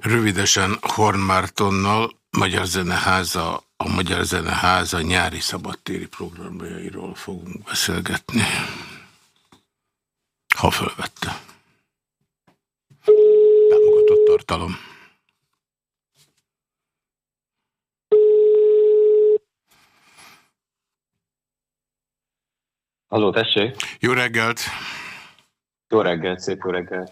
Rövidesen Horn Mártonnal, Magyar Zeneháza, a Magyar Zeneháza nyári szabadtéri programjairól fogunk beszélgetni. Ha fölvette. Támogatott tartalom. Halló, tessék! Jó reggelt! Jó reggelt, szép jó reggelt!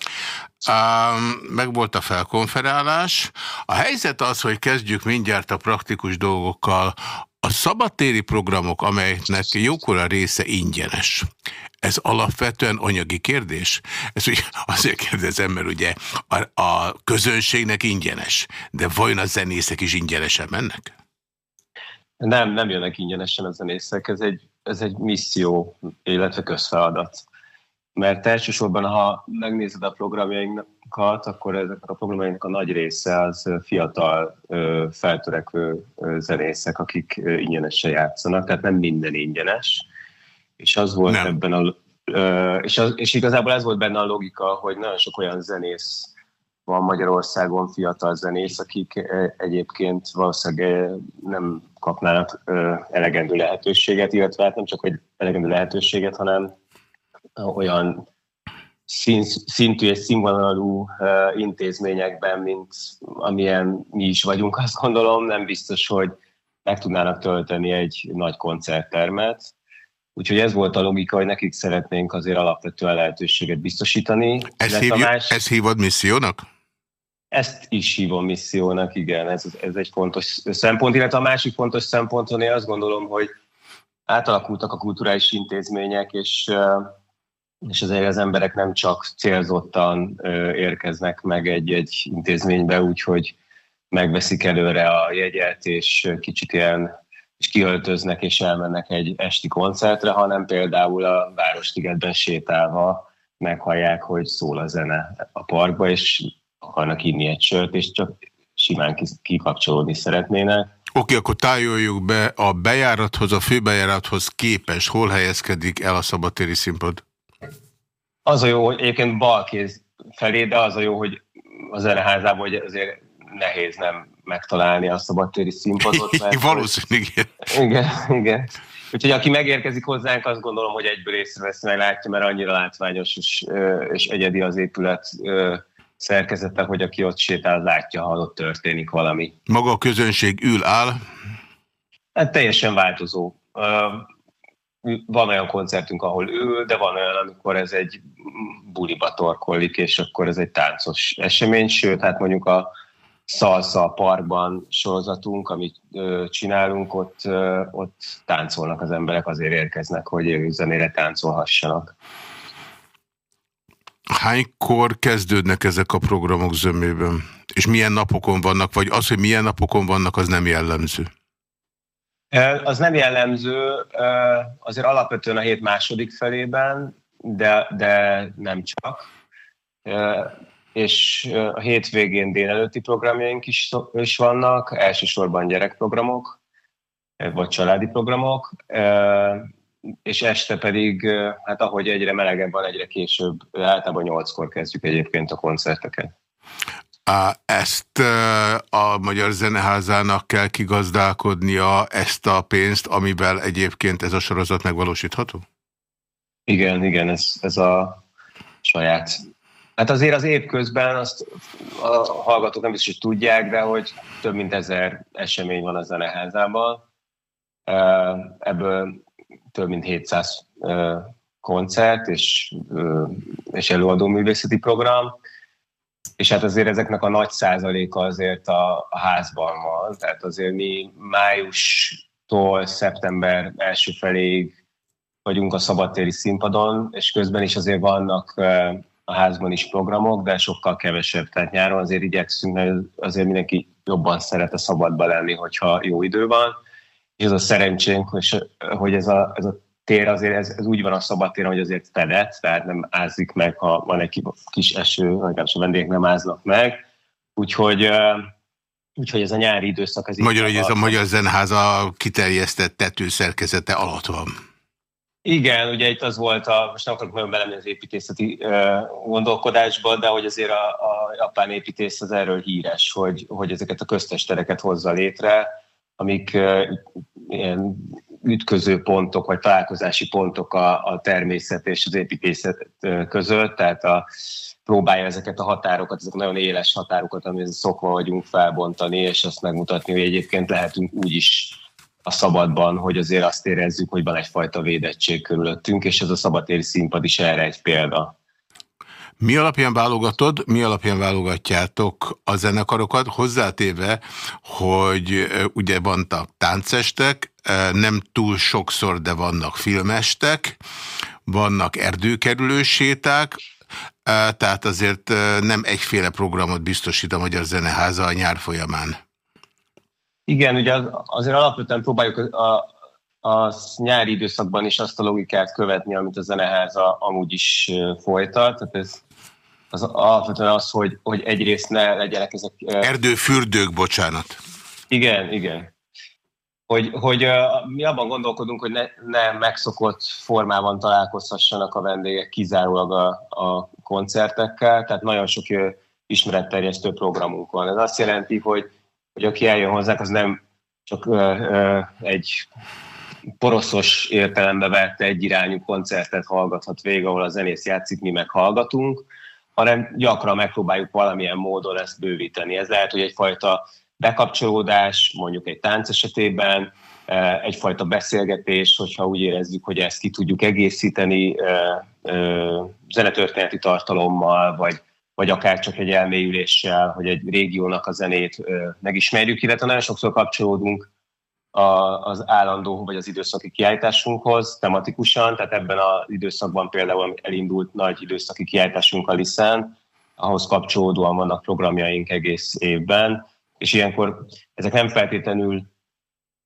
meg volt a felkonferálás. A helyzet az, hogy kezdjük mindjárt a praktikus dolgokkal. A szabadtéri programok, amelyeknek jókora része ingyenes. Ez alapvetően anyagi kérdés? Ez ugye azért kérdezem, mert ugye a, a közönségnek ingyenes, de vajon a zenészek is ingyenesen mennek? Nem, nem jönnek ingyenesen a zenészek, ez egy, ez egy misszió, illetve közfeladat mert elsősorban, ha megnézed a programjainkat, akkor ezek a programjainknak a nagy része az fiatal, feltörekvő zenészek, akik ingyenesen játszanak, tehát nem minden ingyenes. És az volt nem. ebben a és, az, és igazából ez volt benne a logika, hogy nagyon sok olyan zenész van Magyarországon, fiatal zenész, akik egyébként valószínűleg nem kapnának elegendő lehetőséget, illetve hát nem csak hogy elegendő lehetőséget, hanem olyan szintű és színvonalú intézményekben, mint amilyen mi is vagyunk, azt gondolom, nem biztos, hogy meg tudnának tölteni egy nagy koncerttermet. Úgyhogy ez volt a logika, hogy nekik szeretnénk azért alapvetően lehetőséget biztosítani. Ezt, hívjuk, más... ezt hívod missziónak? Ezt is hívom missziónak, igen, ez, ez egy fontos szempont, illetve a másik fontos szempont, én azt gondolom, hogy átalakultak a kulturális intézmények, és és azért az emberek nem csak célzottan érkeznek meg egy-egy intézménybe, úgyhogy megveszik előre a jegyet, és kicsit ilyen és kiöltöznek és elmennek egy esti koncertre, hanem például a Városligetben sétálva meghallják, hogy szól a zene a parkba, és akarnak inni egy sört, és csak simán kikapcsolódni szeretnének. Oké, okay, akkor tájoljuk be a bejárathoz, a főbejárathoz képes, hol helyezkedik el a szabatéri színpad? Az a jó, hogy egyébként balkéz felé, de az a jó, hogy a zeneházában hogy azért nehéz nem megtalálni a szabadtéri színpadot. Mert, Valószínűleg igen. Igen, igen. Úgyhogy aki megérkezik hozzánk, azt gondolom, hogy egyből észreveszi, meg látja, mert annyira látványos és, és egyedi az épület szerkezete, hogy aki ott sétál, látja, ha ott történik valami. Maga a közönség ül, áll? Hát teljesen változó van olyan koncertünk, ahol ül, de van olyan, amikor ez egy buliba torkollik, és akkor ez egy táncos esemény, sőt, hát mondjuk a Salsa Parkban sorozatunk, amit ö, csinálunk, ott, ö, ott táncolnak az emberek, azért érkeznek, hogy élőzenére táncolhassanak. Hánykor kezdődnek ezek a programok zömében? És milyen napokon vannak? Vagy az, hogy milyen napokon vannak, az nem jellemző? Az nem jellemző, azért alapvetően a hét második felében, de, de nem csak. És a hétvégén délelőtti programjaink is, is vannak, elsősorban gyerekprogramok, vagy családi programok, és este pedig, hát ahogy egyre melegebb van, egyre később, általában nyolckor kezdjük egyébként a koncerteket. Ezt a Magyar Zeneházának kell kigazdálkodnia ezt a pénzt, amivel egyébként ez a sorozat megvalósítható? Igen, igen, ez, ez a saját. Hát azért az év közben azt a hallgatók nem biztos, hogy tudják, de hogy több mint ezer esemény van a zeneházában. Ebből több mint 700 koncert és, és előadó művészeti program és hát azért ezeknek a nagy százaléka azért a, a házban van, tehát azért mi májustól szeptember első feléig vagyunk a szabadtéri színpadon, és közben is azért vannak a házban is programok, de sokkal kevesebb. Tehát nyáron azért igyekszünk, mert azért mindenki jobban szeret a szabadba lenni, hogyha jó idő van. És ez a szerencsénk, hogy ez a, ez a tér azért ez, ez úgy van a szabadtéren, hogy azért fedett, tehát nem ázik meg, ha van egy kis eső, vagy a vendégek nem áznak meg. Úgyhogy Úgyhogy ez a nyári időszak... Ez Magyar, hogy ez a Magyar Zenháza kiterjesztett tetőszerkezete alatt van. Igen, ugye itt az volt, a, most nem akarok nagyon belemenni az építészeti gondolkodásba, de hogy azért a, a japán építész az erről híres, hogy, hogy ezeket a köztes tereket hozza létre, amik ilyen ütköző pontok, vagy találkozási pontok a, a természet és az építészet között, tehát a, próbálja ezeket a határokat, ezek nagyon éles határokat, amihez szokva vagyunk felbontani, és azt megmutatni, hogy egyébként lehetünk úgy is a szabadban, hogy azért azt érezzük, hogy van egyfajta védettség körülöttünk, és ez a szabadtéri színpad is erre egy példa. Mi alapján válogatod, mi alapján válogatjátok a zenekarokat, hozzátéve, hogy ugye vannak táncestek, nem túl sokszor, de vannak filmestek, vannak erdőkerülő séták, tehát azért nem egyféle programot biztosít a Magyar Zeneháza a nyár folyamán. Igen, ugye azért alapvetően próbáljuk a, a nyári időszakban is azt a logikát követni, amit a zeneháza amúgy is folytat. Tehát ez az alapvetően az, hogy, hogy egyrészt ne legyenek ezek... Erdőfürdők, bocsánat. Igen, igen. Hogy, hogy mi abban gondolkodunk, hogy ne, ne megszokott formában találkozhassanak a vendégek kizárólag a, a koncertekkel, tehát nagyon sok ismeretterjesztő programunk van. Ez azt jelenti, hogy hogy aki eljön hozzánk, az nem csak ö, ö, egy poroszos értelembe vett egyirányú koncertet hallgathat végig, ahol a zenész játszik, mi meg hallgatunk, hanem gyakran megpróbáljuk valamilyen módon ezt bővíteni. Ez lehet, hogy egyfajta bekapcsolódás, mondjuk egy tánc esetében, egyfajta beszélgetés, hogyha úgy érezzük, hogy ezt ki tudjuk egészíteni zenetörténeti tartalommal, vagy vagy akár csak egy elmélyüléssel, hogy egy régiónak a zenét megismerjük, illetve nagyon sokszor kapcsolódunk az állandó vagy az időszaki kiállításunkhoz tematikusan, tehát ebben az időszakban például elindult nagy időszaki kiállításunk a Liszen, ahhoz kapcsolódóan vannak programjaink egész évben, és ilyenkor ezek nem feltétlenül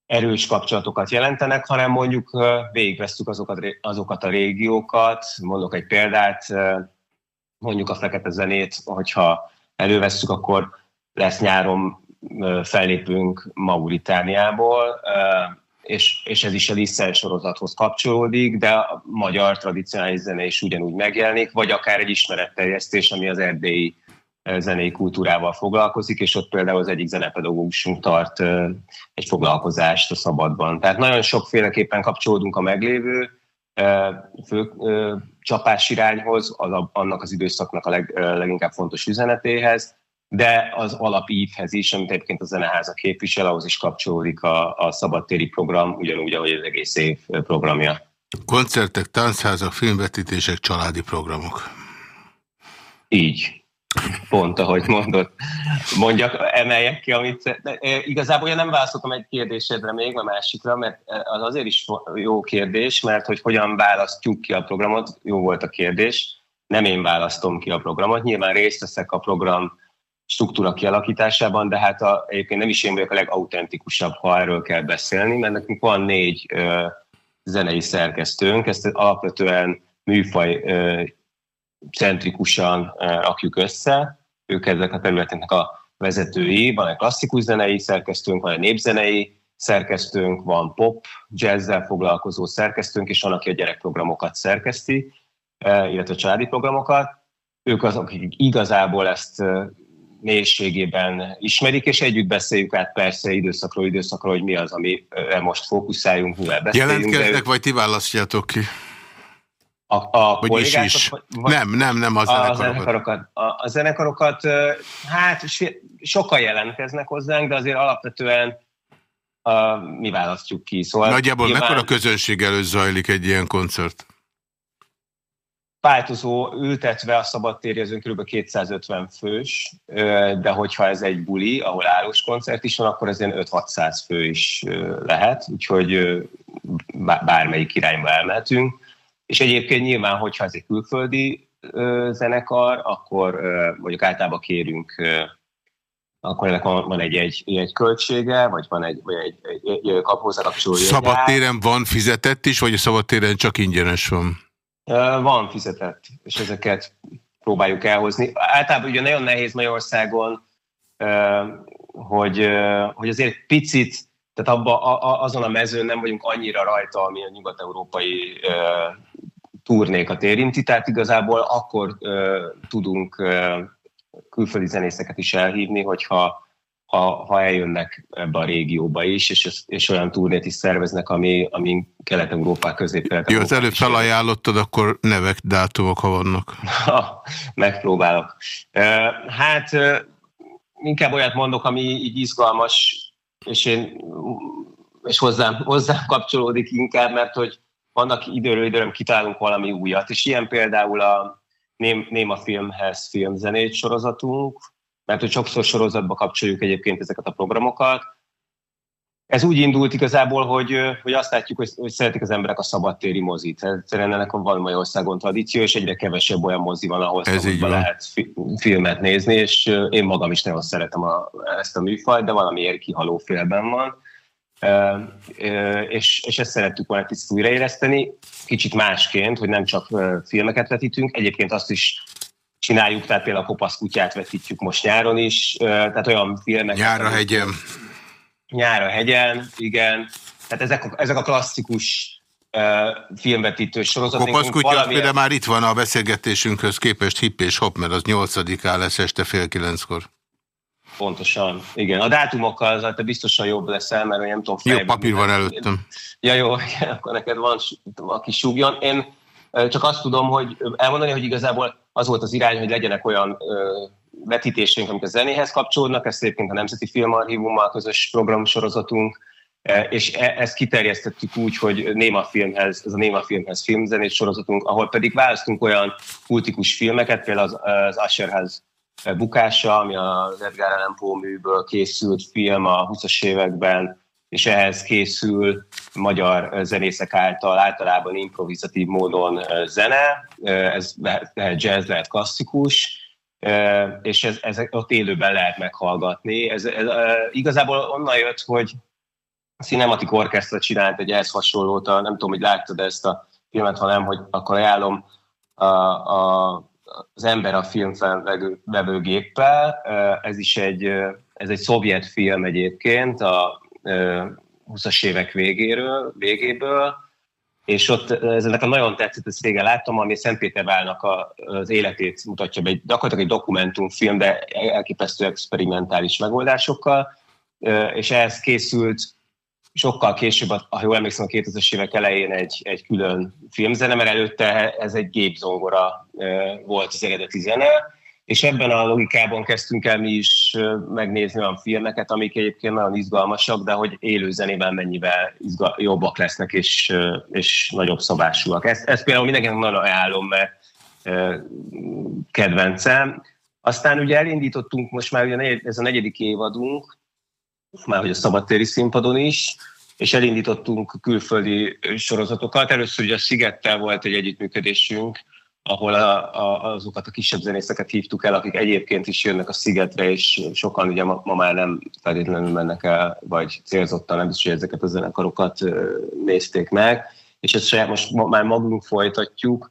erős kapcsolatokat jelentenek, hanem mondjuk végigvesztük azokat, azokat a régiókat, mondok egy példát, mondjuk a fekete zenét, hogyha elővesszük, akkor lesz nyáron fellépünk Mauritániából, és, és ez is a Lisszen sorozathoz kapcsolódik, de a magyar tradicionális zene is ugyanúgy megjelenik, vagy akár egy ismeretterjesztés, ami az erdélyi zenei kultúrával foglalkozik, és ott például az egyik zenepedagógusunk tart egy foglalkozást a szabadban. Tehát nagyon sokféleképpen kapcsolódunk a meglévő fő csapás irányhoz, az annak az időszaknak a leg, leginkább fontos üzenetéhez, de az alapívhez is, amit egyébként a zeneháza képvisel, ahhoz is kapcsolódik a, a szabadtéri program, ugyanúgy, ahogy az egész év programja. Koncertek, táncházak, filmvetítések, családi programok. Így. Pont, ahogy mondod. Mondjak, emeljek ki, amit... De, e, igazából én nem válaszoltam egy kérdésedre még, a másikra, mert az azért is jó kérdés, mert hogy hogyan választjuk ki a programot, jó volt a kérdés. Nem én választom ki a programot, nyilván részt veszek a program struktúra kialakításában, de hát a, egyébként nem is én vagyok a legautentikusabb, ha erről kell beszélni, mert nekünk van négy ö, zenei szerkesztőnk, ezt alapvetően műfaj ö, centrikusan eh, rakjuk össze. Ők ezek a területeknek a vezetői. Van egy klasszikus zenei szerkesztőnk, van egy népzenei szerkesztőnk, van pop, jazzzel foglalkozó szerkesztőnk, és van, aki a gyerekprogramokat szerkeszti, eh, illetve a családi programokat. Ők azok, akik igazából ezt eh, mélységében ismerik, és együtt beszéljük át persze időszakról időszakról, hogy mi az, ami most fókuszáljunk, mivel beszéljünk. Jelentkeznek, vagy ti választjátok ki? A, a is is. Vagy, nem, nem, nem a zenekarokat. A zenekarokat, a, a zenekarokat hát sokan jelentkeznek hozzánk, de azért alapvetően a, mi választjuk ki. Szóval Nagyjából nyilván... mekkora közönség előtt zajlik egy ilyen koncert? Változó ültetve a szabadtérjezőn kb. 250 fős, de hogyha ez egy buli, ahol állós koncert is van, akkor ez ilyen 5-600 fő is lehet, úgyhogy bármelyik irányba elmehetünk és egyébként nyilván, hogyha ez egy külföldi ö, zenekar, akkor ö, mondjuk általában kérünk, ö, akkor ennek van, van egy, egy, egy költsége, vagy van egy, vagy egy, egy, egy hozzákapcsoló Szabadtéren van fizetett is, vagy a szabadtéren csak ingyenes van? Ö, van fizetett, és ezeket próbáljuk elhozni. Általában ugye nagyon nehéz Magyarországon, ö, hogy, ö, hogy azért picit tehát abba, a, azon a mezőn nem vagyunk annyira rajta, ami a nyugat-európai e, turnékat érinti, tehát igazából akkor e, tudunk e, külföldi zenészeket is elhívni, hogyha ha, ha eljönnek ebbe a régióba is, és, és olyan turnét is szerveznek, ami, ami Kelet-Európá közé Jó, az előbb felajánlottad, akkor nevek, dátumok, ha vannak. Ha, megpróbálok. Hát inkább olyat mondok, ami így izgalmas, és én és hozzám, hozzám kapcsolódik inkább, mert hogy vannak időről időről kitálunk valami újat, és ilyen például a Néma Filmhez filmzenét sorozatunk, mert hogy sokszor sorozatba kapcsoljuk egyébként ezeket a programokat. Ez úgy indult igazából, hogy, hogy azt látjuk, hogy, hogy szeretik az emberek a szabadtéri mozit. Egyszerűen ennek van Magyarországon tradíció, és egyre kevesebb olyan mozi van, ahol szabadban lehet fi, filmet nézni, és én magam is nagyon szeretem a, ezt a műfajt, de valamiért kihaló félben van. És, és ezt szerettük volna kicsit újraéleszteni, kicsit másként, hogy nem csak filmeket vetítünk, egyébként azt is csináljuk, tehát például a kopasz kutyát vetítjük most nyáron is, tehát olyan filmek. Nyára hegyen. Nyára hegyen, igen. Tehát ezek a, ezek a klasszikus filmvetítő sorozatok. Kopasz kutya valamilyen... például már itt van a beszélgetésünkhöz képest hip és hop, mert az nyolcadikán lesz este fél kilenckor. Pontosan, igen. A dátumokkal az te biztosan jobb leszel, mert nem tudom fejben. Jó papír van előttem. Ja, jó, akkor neked van, aki súgjon. Én csak azt tudom, hogy elmondani, hogy igazából az volt az irány, hogy legyenek olyan vetítéseink, amik a zenéhez kapcsolódnak, ez egyébként a Nemzeti Filmarchívummal közös programsorozatunk, és e, ezt kiterjesztettük úgy, hogy Néma Filmhez, ez a Néma Filmhez filmzenés sorozatunk, ahol pedig választunk olyan kultikus filmeket, például az, az Usherhez bukása, ami az Edgar Allan Poe műből készült film a 20-as években, és ehhez készül magyar zenészek által általában improvizatív módon zene, ez lehet jazz, lehet klasszikus, és ez, ez ott élőben lehet meghallgatni. Ez, ez igazából onnan jött, hogy a Cinematic Orchestra csinált egy ehhez hasonlót, nem tudom, hogy láttad ezt a filmet, ha nem, hogy akkor ajánlom a, a, az ember a filmfelvevőgéppel. Ez is egy, ez egy szovjet film egyébként, a 20-as évek végéről, végéből, és ott ez a nagyon tetszett, ezt régen láttam, ami Szentpéterválnak az életét mutatja be, gyakorlatilag egy dokumentumfilm, de elképesztő experimentális megoldásokkal, és ehhez készült sokkal később, ha jól emlékszem, a 2000-es évek elején egy, egy külön filmzene, mert előtte ez egy gépzongora volt az eredeti zene, és ebben a logikában kezdtünk el mi is megnézni olyan filmeket, amik egyébként nagyon izgalmasak, de hogy élő zenében mennyivel izgal- jobbak lesznek, és, és nagyobb szabásúak. Ezt, ezt például mindenkinek nagyon ajánlom, mert kedvencem. Aztán ugye elindítottunk most már, ugye ez a negyedik évadunk, már hogy a szabadtéri színpadon is, és elindítottunk külföldi sorozatokat. Először ugye a Szigettel volt egy együttműködésünk, ahol a, a, azokat a kisebb zenészeket hívtuk el, akik egyébként is jönnek a szigetre, és sokan ugye ma, ma már nem feltétlenül mennek el, vagy célzottan nem biztos, hogy ezeket a zenekarokat nézték meg, és ezt saját most már magunk folytatjuk,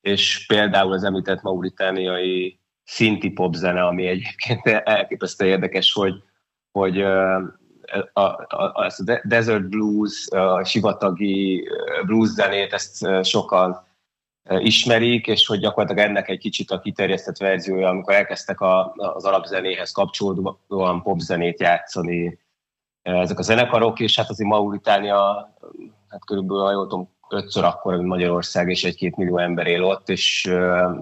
és például az említett mauritániai szinti popzene, ami egyébként elképesztően érdekes, hogy, hogy a, a, a, a Desert Blues, a sivatagi blues zenét, ezt sokan ismerik, és hogy gyakorlatilag ennek egy kicsit a kiterjesztett verziója, amikor elkezdtek a, az alapzenéhez kapcsolódóan popzenét játszani ezek a zenekarok, és hát azért Mauritánia, hát körülbelül, ha jól tudom, ötször akkor, mint Magyarország, és egy-két millió ember él ott, és,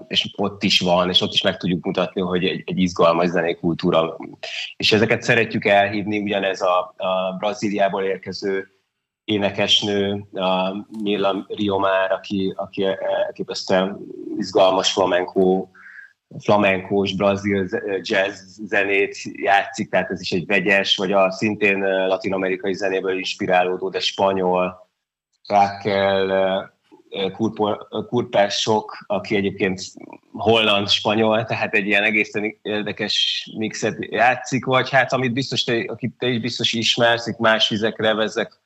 és ott is van, és ott is meg tudjuk mutatni, hogy egy, egy izgalmas zenékultúra. És ezeket szeretjük elhívni, ugyanez a, a Brazíliából érkező énekesnő, a Mila Riomár, aki, aki elképesztően izgalmas flamenco, flamenkós, brazil jazz zenét játszik, tehát ez is egy vegyes, vagy a szintén latin-amerikai zenéből inspirálódó, de spanyol, Raquel Kurpások, aki egyébként holland-spanyol, tehát egy ilyen egészen érdekes mixet játszik, vagy hát amit biztos te, akit te is biztos ismersz, itt más vizekre vezek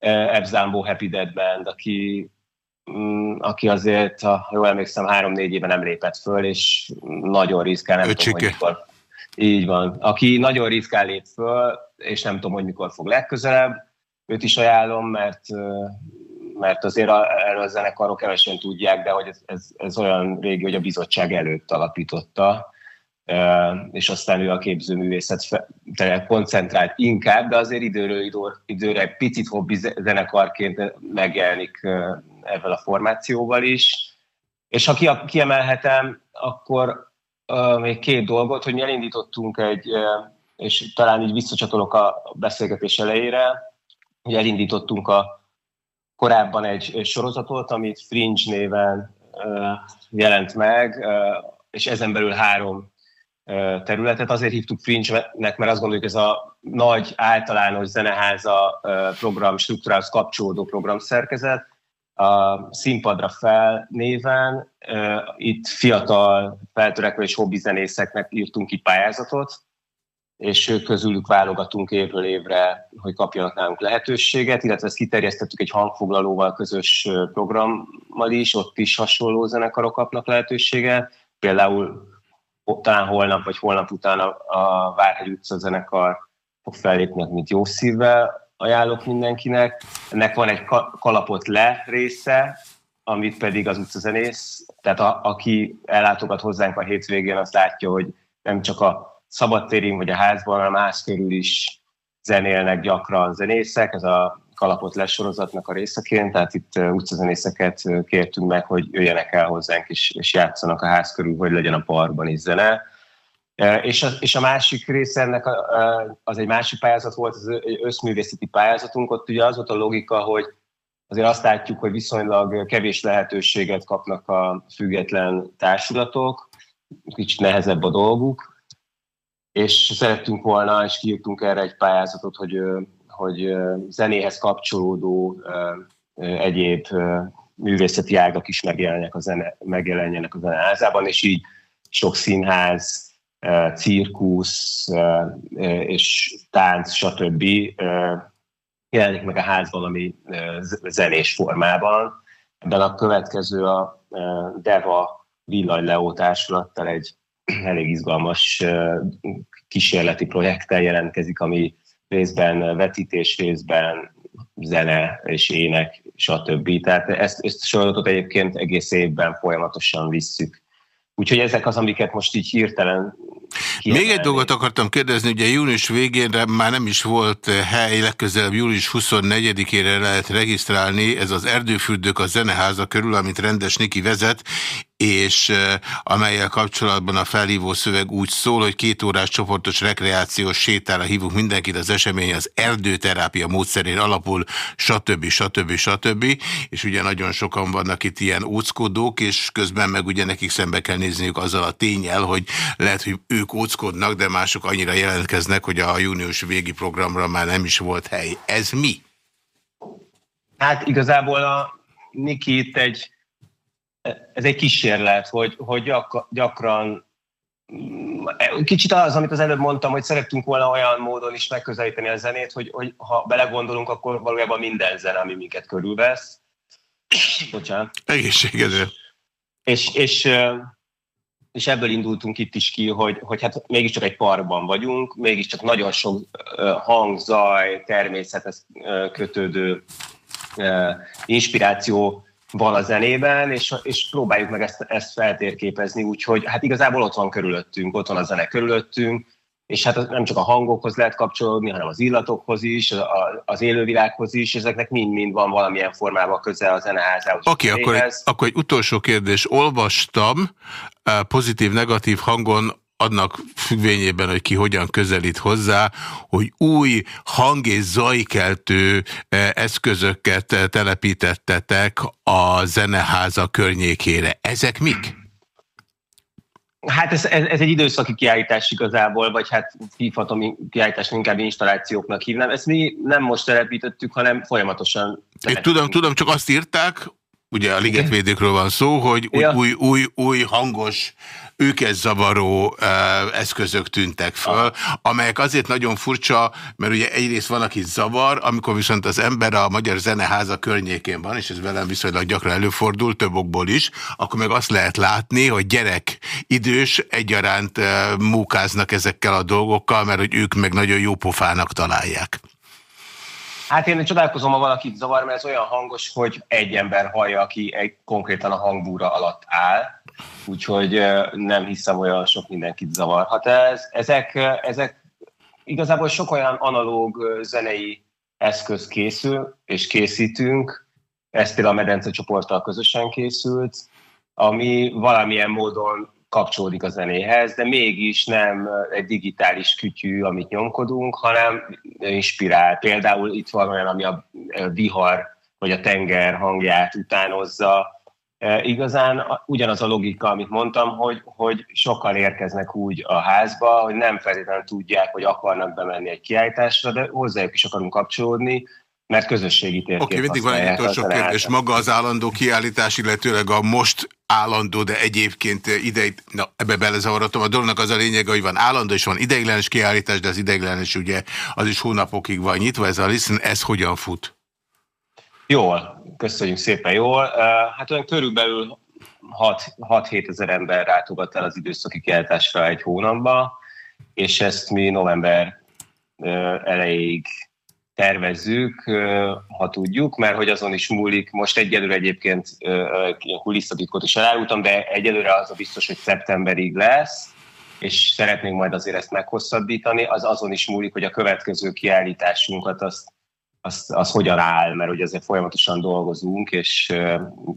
Ebzambó Happy Dead Band, aki, mm, aki azért, ha jól emlékszem, három-négy éve nem lépett föl, és nagyon riszkál, nem tudom, hogy mikor, Így van. Aki nagyon ritkán lép föl, és nem tudom, hogy mikor fog legközelebb, őt is ajánlom, mert mert azért a, erről a zenekarok kevesen tudják, de hogy ez, ez, ez olyan régi, hogy a bizottság előtt alapította, és aztán ő a képzőművészet koncentrált inkább, de azért időről időre egy picit hobbi zenekarként megjelenik ebben a formációval is. És ha kiemelhetem, akkor még két dolgot, hogy mi elindítottunk egy, és talán így visszacsatolok a beszélgetés elejére, hogy elindítottunk a korábban egy sorozatot, amit Fringe néven jelent meg, és ezen belül három területet. Azért hívtuk Fringe-nek, mert azt gondoljuk, ez a nagy általános zeneháza program struktúrához kapcsolódó programszerkezet, a színpadra fel néven. Itt fiatal, feltörekvő és hobbi zenészeknek írtunk ki pályázatot, és ők közülük válogatunk évről évre, hogy kapjanak nálunk lehetőséget, illetve ezt kiterjesztettük egy hangfoglalóval közös programmal is, ott is hasonló zenekarok kapnak lehetőséget. Például talán holnap vagy holnap után a, a Várhegy utca zenekar fog fellépni, mint jó szívvel ajánlok mindenkinek. Ennek van egy kalapot le része, amit pedig az utcazenész, tehát a, aki ellátogat hozzánk a hétvégén, azt látja, hogy nem csak a szabadtérin vagy a házban, hanem ház körül is zenélnek gyakran zenészek, ez a kalapot lesorozatnak a részeként, tehát itt utcazenészeket kértünk meg, hogy jöjjenek el hozzánk és, és játszanak a ház körül, hogy legyen a parkban is zene. És a, és a másik része ennek az egy másik pályázat volt, az összművészeti pályázatunk, ott ugye az volt a logika, hogy azért azt látjuk, hogy viszonylag kevés lehetőséget kapnak a független társulatok, kicsit nehezebb a dolguk, és szerettünk volna, és kiírtunk erre egy pályázatot, hogy, hogy zenéhez kapcsolódó egyéb művészeti ágak is megjelenjenek a, zene, megjelenjenek a zeneházában, és így sok színház, cirkusz és tánc, stb. jelenik meg a ház valami zenés formában. Ebben a következő a Deva Villany Leó társulattal egy elég izgalmas kísérleti projekttel jelentkezik, ami részben vetítés, részben zene és ének, stb. Tehát ezt, ezt sorozatot egyébként egész évben folyamatosan visszük. Úgyhogy ezek az, amiket most így hirtelen Kiemelni. Még egy dolgot akartam kérdezni, ugye június végére már nem is volt hely, legközelebb július 24-ére lehet regisztrálni, ez az Erdőfürdők a Zeneháza körül, amit rendes Niki vezet, és amelyel kapcsolatban a felhívó szöveg úgy szól, hogy két órás csoportos rekreációs sétára hívunk mindenkit, az esemény az erdőterápia módszerén alapul, stb. stb. stb. És ugye nagyon sokan vannak itt ilyen óckodók, és közben meg ugye nekik szembe kell nézniük azzal a tényel, hogy lehet, hogy ők óckodnak, de mások annyira jelentkeznek, hogy a június végi programra már nem is volt hely. Ez mi? Hát igazából a Niki itt egy ez egy kísérlet, hogy, hogy gyak, gyakran kicsit az, amit az előbb mondtam, hogy szerettünk volna olyan módon is megközelíteni a zenét, hogy, hogy ha belegondolunk, akkor valójában minden zene, ami minket körülvesz. Bocsánat. Egészségedre. És, és, és ebből indultunk itt is ki, hogy, hogy hát mégiscsak egy parkban vagyunk, mégiscsak nagyon sok hang, zaj, természethez kötődő inspiráció van a zenében, és, és próbáljuk meg ezt, ezt feltérképezni, úgyhogy hát igazából ott van körülöttünk, ott van a zene körülöttünk, és hát nem csak a hangokhoz lehet kapcsolódni, hanem az illatokhoz is, az élővilághoz is, ezeknek mind-mind van valamilyen formában köze a zeneházához. Oké, okay, akkor, akkor egy utolsó kérdés. Olvastam eh, pozitív-negatív hangon annak függvényében, hogy ki hogyan közelít hozzá, hogy új hang- és zajkeltő eh, eszközöket eh, telepítettetek a zeneháza környékére. Ezek mik? Hát ez, ez, ez egy időszaki kiállítás igazából, vagy hát hívhatom kiállítás, inkább installációknak hívnám. Ezt mi nem most telepítettük, hanem folyamatosan. Én tudom, tudom, csak azt írták, ugye a ligetvédőkről van szó, hogy új, ja. új, új, új hangos őket zavaró eszközök tűntek föl, amelyek azért nagyon furcsa, mert ugye egyrészt van, aki zavar, amikor viszont az ember a Magyar Zeneháza környékén van, és ez velem viszonylag gyakran előfordul, több okból is, akkor meg azt lehet látni, hogy gyerek, idős egyaránt múkáznak ezekkel a dolgokkal, mert hogy ők meg nagyon jó pofának találják. Hát én csodálkozom, ha valakit zavar, mert ez olyan hangos, hogy egy ember hallja, aki egy, konkrétan a hangbúra alatt áll, úgyhogy nem hiszem olyan sok mindenkit zavarhat ez. Ezek, ezek igazából sok olyan analóg zenei eszköz készül, és készítünk, ez például a Medence csoporttal közösen készült, ami valamilyen módon kapcsolódik a zenéhez, de mégis nem egy digitális kütyű, amit nyomkodunk, hanem inspirál. Például itt van olyan, ami a vihar vagy a tenger hangját utánozza. E, igazán ugyanaz a logika, amit mondtam, hogy, hogy sokkal érkeznek úgy a házba, hogy nem feltétlenül tudják, hogy akarnak bemenni egy kiállításra, de hozzájuk is akarunk kapcsolódni, mert közösségi térkép Oké, okay, mindig van egy utolsó kérdés. Maga az állandó kiállítás, illetőleg a most állandó, de egyébként ideig, na ebbe belezavaratom, a dolognak az a lényeg, hogy van állandó és van ideiglenes kiállítás, de az ideiglenes ugye az is hónapokig van nyitva, ez a listen, ez hogyan fut? Jól, köszönjük szépen jól. Hát olyan körülbelül 6-7 ezer ember látogat el az időszaki kiállításra egy hónapba, és ezt mi november elejéig tervezzük, ha tudjuk, mert hogy azon is múlik. Most egyelőre egyébként kulisszatitkot is elárultam, de egyelőre az a biztos, hogy szeptemberig lesz, és szeretnénk majd azért ezt meghosszabbítani. Az azon is múlik, hogy a következő kiállításunkat azt az, az hogyan áll, mert hogy ezzel folyamatosan dolgozunk, és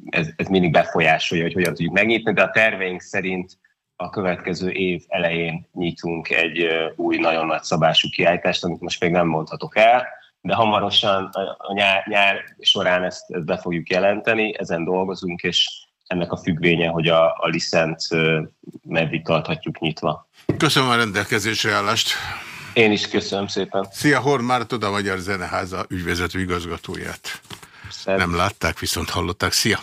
ez, ez mindig befolyásolja, hogy hogyan tudjuk megnyitni, de a terveink szerint a következő év elején nyitunk egy új, nagyon nagy szabású kiállítást, amit most még nem mondhatok el, de hamarosan a nyár, nyár során ezt, ezt be fogjuk jelenteni, ezen dolgozunk, és ennek a függvénye, hogy a, a liszent meddig tarthatjuk nyitva. Köszönöm a rendelkezésre állást. Én is köszönöm szépen. Szia, Horn Mártod, a Magyar Zeneháza ügyvezető igazgatóját. Szerint. Nem látták, viszont hallották. Szia!